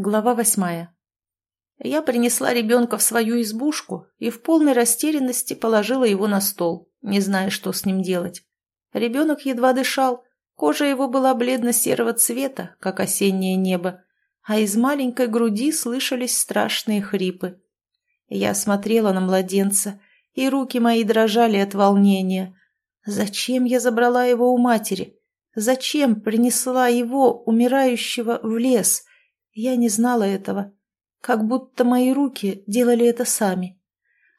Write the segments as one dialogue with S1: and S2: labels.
S1: Глава восьмая. Я принесла ребенка в свою избушку и в полной растерянности положила его на стол, не зная, что с ним делать. Ребенок едва дышал, кожа его была бледно-серого цвета, как осеннее небо, а из маленькой груди слышались страшные хрипы. Я смотрела на младенца, и руки мои дрожали от волнения. Зачем я забрала его у матери? Зачем принесла его, умирающего, в лес? Я не знала этого. Как будто мои руки делали это сами.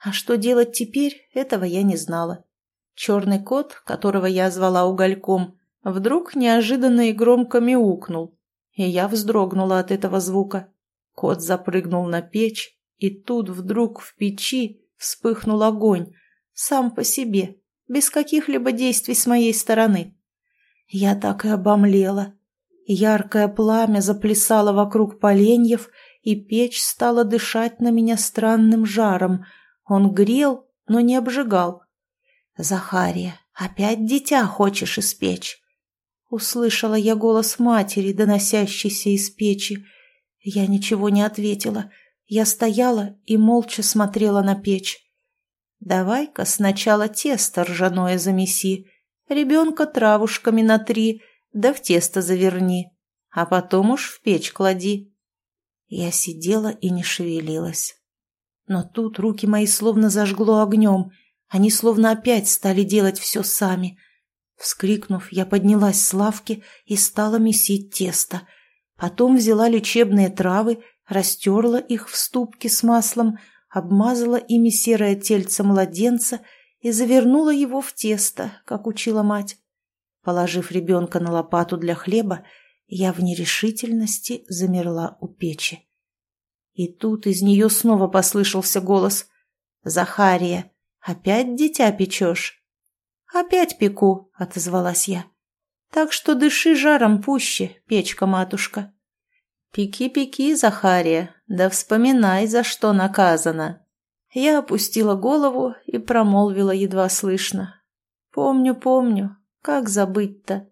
S1: А что делать теперь, этого я не знала. Черный кот, которого я звала угольком, вдруг неожиданно и громко мяукнул, и я вздрогнула от этого звука. Кот запрыгнул на печь, и тут вдруг в печи вспыхнул огонь, сам по себе, без каких-либо действий с моей стороны. Я так и обомлела. Яркое пламя заплясало вокруг поленьев, и печь стала дышать на меня странным жаром. Он грел, но не обжигал. «Захария, опять дитя хочешь испечь?» Услышала я голос матери, доносящийся из печи. Я ничего не ответила. Я стояла и молча смотрела на печь. «Давай-ка сначала тесто ржаное замеси, ребенка травушками натри, да в тесто заверни, а потом уж в печь клади. Я сидела и не шевелилась. Но тут руки мои словно зажгло огнем, они словно опять стали делать все сами. Вскрикнув, я поднялась с лавки и стала месить тесто. Потом взяла лечебные травы, растерла их в ступке с маслом, обмазала ими серое тельце младенца и завернула его в тесто, как учила мать. Положив ребенка на лопату для хлеба, я в нерешительности замерла у печи. И тут из нее снова послышался голос. «Захария, опять дитя печешь?» «Опять пеку», — отозвалась я. «Так что дыши жаром пуще, печка-матушка». «Пеки-пеки, Захария, да вспоминай, за что наказана». Я опустила голову и промолвила едва слышно. «Помню, помню, как забыть-то?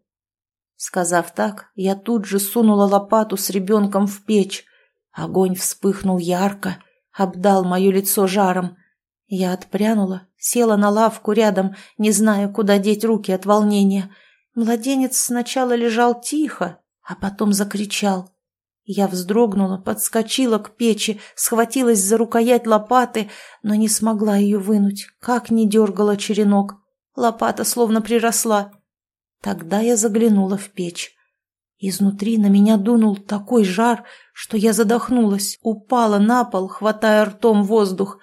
S1: Сказав так, я тут же сунула лопату с ребенком в печь. Огонь вспыхнул ярко, обдал мое лицо жаром. Я отпрянула, села на лавку рядом, не зная, куда деть руки от волнения. Младенец сначала лежал тихо, а потом закричал. Я вздрогнула, подскочила к печи, схватилась за рукоять лопаты, но не смогла ее вынуть, как ни дергала черенок. Лопата словно приросла. Тогда я заглянула в печь. Изнутри на меня дунул такой жар, что я задохнулась, упала на пол, хватая ртом воздух,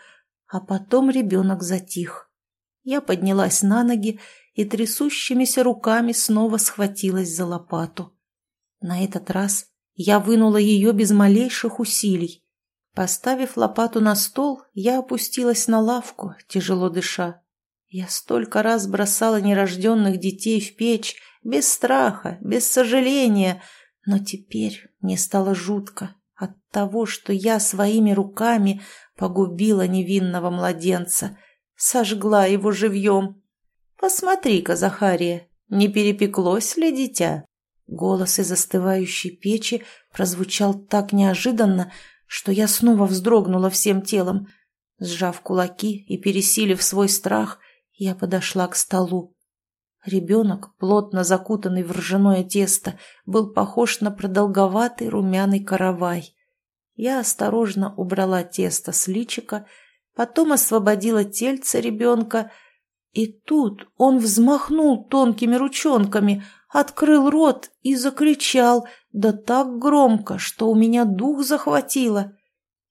S1: а потом ребенок затих. Я поднялась на ноги и трясущимися руками снова схватилась за лопату. На этот раз я вынула ее без малейших усилий. Поставив лопату на стол, я опустилась на лавку, тяжело дыша. Я столько раз бросала нерожденных детей в печь, без страха, без сожаления, но теперь мне стало жутко от того, что я своими руками погубила невинного младенца, сожгла его живьем. «Посмотри-ка, Захария, не перепеклось ли дитя?» Голос из остывающей печи прозвучал так неожиданно, что я снова вздрогнула всем телом. Сжав кулаки и пересилив свой страх, я подошла к столу. Ребенок, плотно закутанный в ржаное тесто, был похож на продолговатый румяный каравай. Я осторожно убрала тесто с личика, потом освободила тельце ребенка, и тут он взмахнул тонкими ручонками, открыл рот и закричал, да так громко, что у меня дух захватило.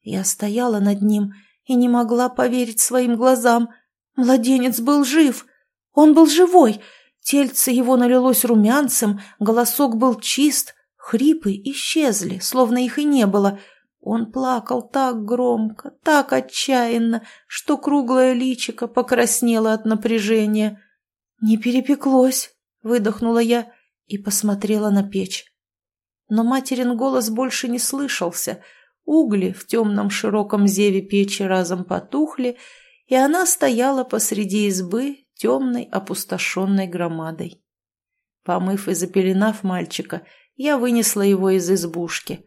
S1: Я стояла над ним и не могла поверить своим глазам — Младенец был жив. Он был живой. Тельце его налилось румянцем, голосок был чист, хрипы исчезли, словно их и не было. Он плакал так громко, так отчаянно, что круглое личико покраснело от напряжения. «Не перепеклось», — выдохнула я и посмотрела на печь. Но материн голос больше не слышался. Угли в темном широком зеве печи разом потухли, и она стояла посреди избы темной опустошенной громадой. Помыв и запеленав мальчика, я вынесла его из избушки.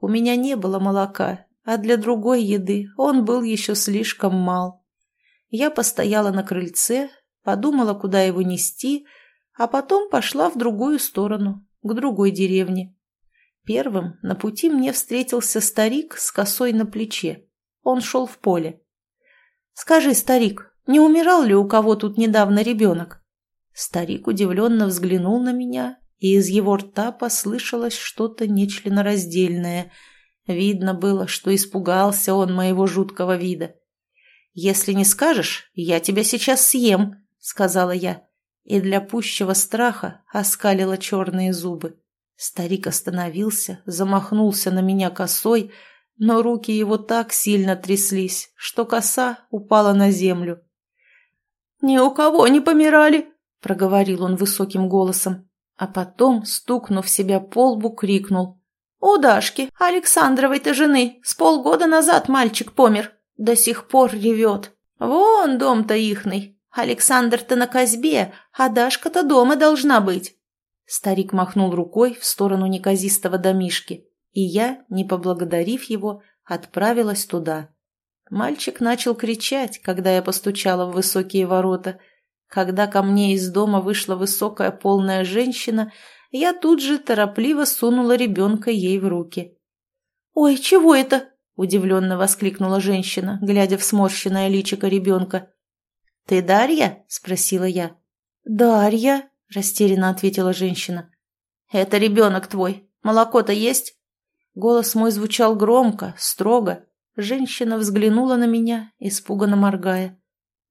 S1: У меня не было молока, а для другой еды он был еще слишком мал. Я постояла на крыльце, подумала, куда его нести, а потом пошла в другую сторону, к другой деревне. Первым на пути мне встретился старик с косой на плече. Он шел в поле. «Скажи, старик, не умирал ли у кого тут недавно ребенок?» Старик удивленно взглянул на меня, и из его рта послышалось что-то нечленораздельное. Видно было, что испугался он моего жуткого вида. «Если не скажешь, я тебя сейчас съем», — сказала я, и для пущего страха оскалила черные зубы. Старик остановился, замахнулся на меня косой, но руки его так сильно тряслись, что коса упала на землю. «Ни у кого не помирали!» — проговорил он высоким голосом, а потом, стукнув себя по лбу, крикнул. «У Дашки, Александровой-то жены, с полгода назад мальчик помер, до сих пор ревет. Вон дом-то ихный, Александр-то на козьбе, а Дашка-то дома должна быть». Старик махнул рукой в сторону неказистого домишки, и я, не поблагодарив его, отправилась туда. Мальчик начал кричать, когда я постучала в высокие ворота. Когда ко мне из дома вышла высокая полная женщина, я тут же торопливо сунула ребенка ей в руки. «Ой, чего это?» – удивленно воскликнула женщина, глядя в сморщенное личико ребенка. «Ты Дарья?» – спросила я. «Дарья», – растерянно ответила женщина. «Это ребенок твой. Молоко-то есть?» Голос мой звучал громко, строго. Женщина взглянула на меня, испуганно моргая.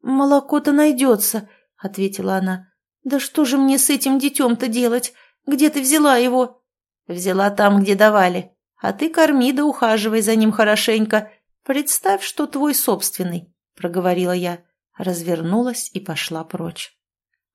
S1: «Молоко-то найдется», — ответила она. «Да что же мне с этим детем-то делать? Где ты взяла его?» «Взяла там, где давали. А ты корми да ухаживай за ним хорошенько. Представь, что твой собственный», — проговорила я, развернулась и пошла прочь.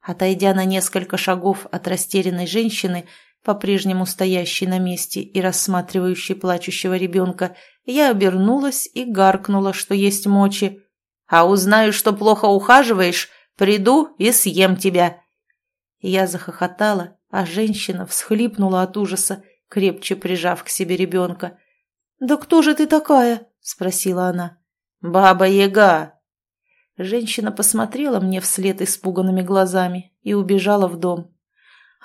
S1: Отойдя на несколько шагов от растерянной женщины, по-прежнему стоящей на месте и рассматривающей плачущего ребенка, я обернулась и гаркнула, что есть мочи. «А узнаю, что плохо ухаживаешь, приду и съем тебя!» Я захохотала, а женщина всхлипнула от ужаса, крепче прижав к себе ребенка. «Да кто же ты такая?» – спросила она. «Баба-яга!» Женщина посмотрела мне вслед испуганными глазами и убежала в дом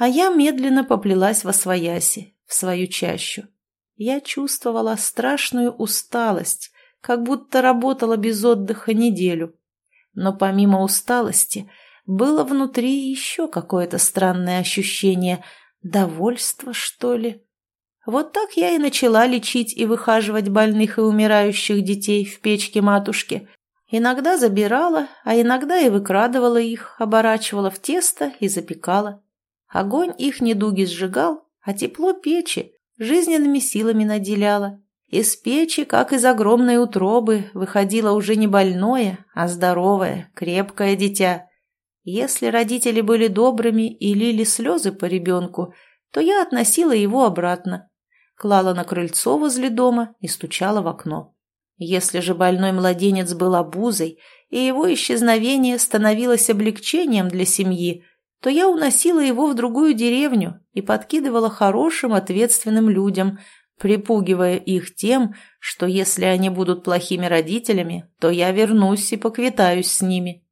S1: а я медленно поплелась во свояси, в свою чащу. Я чувствовала страшную усталость, как будто работала без отдыха неделю. Но помимо усталости было внутри еще какое-то странное ощущение, довольства, что ли. Вот так я и начала лечить и выхаживать больных и умирающих детей в печке матушки. Иногда забирала, а иногда и выкрадывала их, оборачивала в тесто и запекала. Огонь их недуги сжигал, а тепло печи жизненными силами наделяло. Из печи, как из огромной утробы, выходило уже не больное, а здоровое, крепкое дитя. Если родители были добрыми и лили слезы по ребенку, то я относила его обратно, клала на крыльцо возле дома и стучала в окно. Если же больной младенец был обузой, и его исчезновение становилось облегчением для семьи, то я уносила его в другую деревню и подкидывала хорошим ответственным людям, припугивая их тем, что если они будут плохими родителями, то я вернусь и поквитаюсь с ними.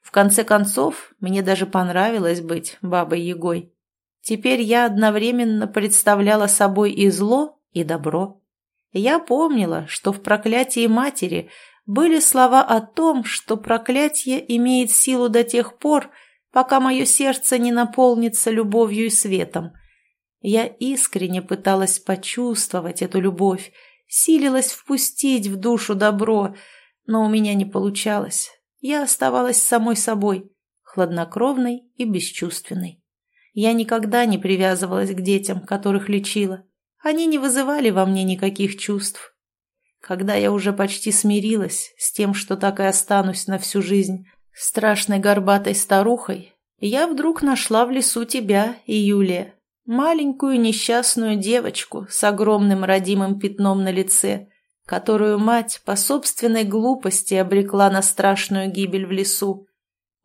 S1: В конце концов, мне даже понравилось быть бабой-ягой. Теперь я одновременно представляла собой и зло, и добро. Я помнила, что в проклятии матери были слова о том, что проклятие имеет силу до тех пор, пока мое сердце не наполнится любовью и светом. Я искренне пыталась почувствовать эту любовь, силилась впустить в душу добро, но у меня не получалось. Я оставалась самой собой, хладнокровной и бесчувственной. Я никогда не привязывалась к детям, которых лечила. Они не вызывали во мне никаких чувств. Когда я уже почти смирилась с тем, что так и останусь на всю жизнь, страшной горбатой старухой, я вдруг нашла в лесу тебя и Юлия, маленькую несчастную девочку с огромным родимым пятном на лице, которую мать по собственной глупости обрекла на страшную гибель в лесу.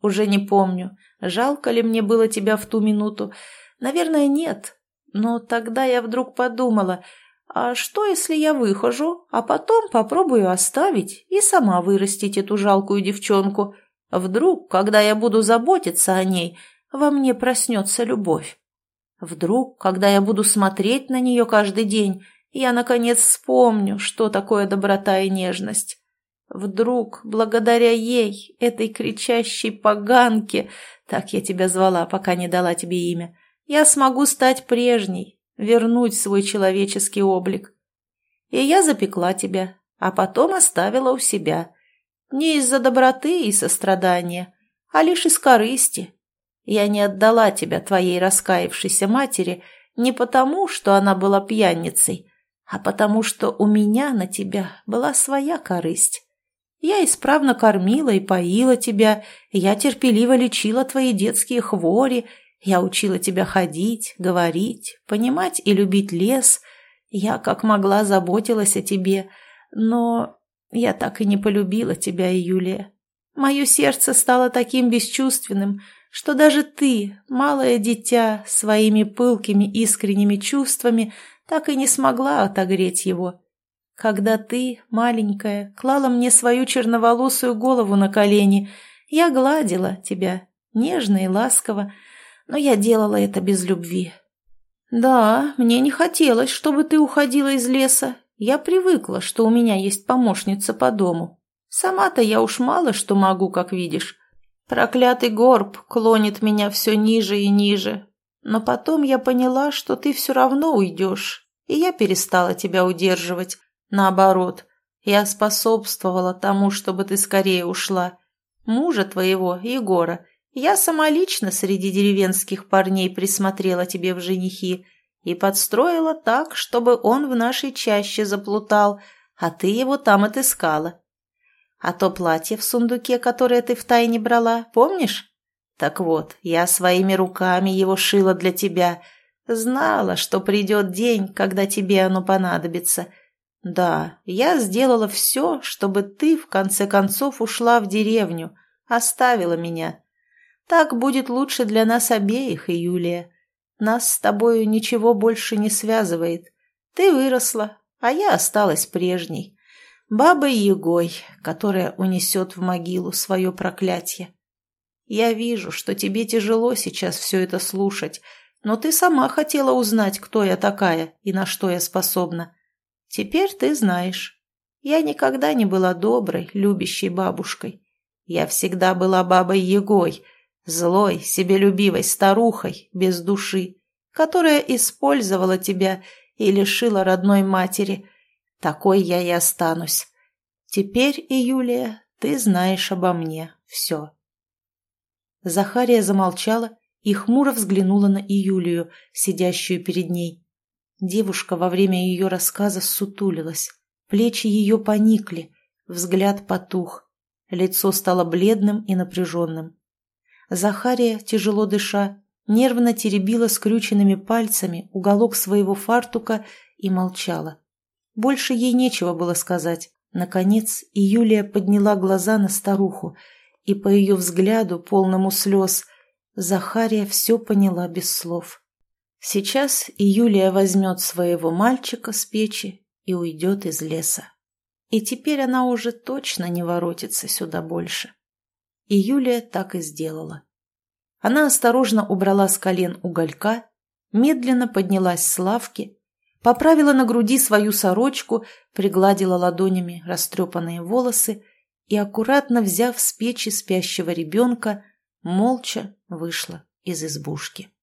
S1: Уже не помню, жалко ли мне было тебя в ту минуту. Наверное, нет. Но тогда я вдруг подумала, а что, если я выхожу, а потом попробую оставить и сама вырастить эту жалкую девчонку? Вдруг, когда я буду заботиться о ней, во мне проснется любовь. Вдруг, когда я буду смотреть на нее каждый день, я, наконец, вспомню, что такое доброта и нежность. Вдруг, благодаря ей, этой кричащей поганке, так я тебя звала, пока не дала тебе имя, я смогу стать прежней, вернуть свой человеческий облик. И я запекла тебя, а потом оставила у себя. Не из-за доброты и сострадания, а лишь из корысти. Я не отдала тебя твоей раскаявшейся матери не потому, что она была пьяницей, а потому что у меня на тебя была своя корысть. Я исправно кормила и поила тебя, я терпеливо лечила твои детские хвори, я учила тебя ходить, говорить, понимать и любить лес. Я как могла заботилась о тебе, но я так и не полюбила тебя, Юлия. Мое сердце стало таким бесчувственным, что даже ты, малое дитя, своими пылкими искренними чувствами так и не смогла отогреть его. Когда ты, маленькая, клала мне свою черноволосую голову на колени, я гладила тебя, нежно и ласково, но я делала это без любви. Да, мне не хотелось, чтобы ты уходила из леса. Я привыкла, что у меня есть помощница по дому. Сама-то я уж мало что могу, как видишь. Проклятый горб клонит меня все ниже и ниже. Но потом я поняла, что ты все равно уйдешь, и я перестала тебя удерживать, Наоборот, я способствовала тому, чтобы ты скорее ушла. Мужа твоего, Егора, я самолично среди деревенских парней присмотрела тебе в женихи и подстроила так, чтобы он в нашей чаще заплутал, а ты его там отыскала. А то платье в сундуке, которое ты втайне брала, помнишь? Так вот, я своими руками его шила для тебя. Знала, что придет день, когда тебе оно понадобится — «Да, я сделала все, чтобы ты, в конце концов, ушла в деревню, оставила меня. Так будет лучше для нас обеих, и Юлия. Нас с тобою ничего больше не связывает. Ты выросла, а я осталась прежней. Бабой Егой, которая унесет в могилу свое проклятие. Я вижу, что тебе тяжело сейчас все это слушать, но ты сама хотела узнать, кто я такая и на что я способна. Теперь ты знаешь. Я никогда не была доброй, любящей бабушкой. Я всегда была бабой Егой, злой, себелюбивой старухой, без души, которая использовала тебя и лишила родной матери. Такой я и останусь. Теперь, Июлия, ты знаешь обо мне все. Захария замолчала и хмуро взглянула на Июлию, сидящую перед ней. Девушка во время ее рассказа сутулилась, плечи ее поникли, взгляд потух, лицо стало бледным и напряженным. Захария, тяжело дыша, нервно теребила скрюченными пальцами уголок своего фартука и молчала. Больше ей нечего было сказать. Наконец, и Юлия подняла глаза на старуху, и по ее взгляду, полному слез, Захария все поняла без слов. Сейчас и Юлия возьмет своего мальчика с печи и уйдет из леса. И теперь она уже точно не воротится сюда больше. И Юлия так и сделала. Она осторожно убрала с колен уголька, медленно поднялась с лавки, поправила на груди свою сорочку, пригладила ладонями растрепанные волосы и, аккуратно взяв с печи спящего ребенка, молча вышла из избушки.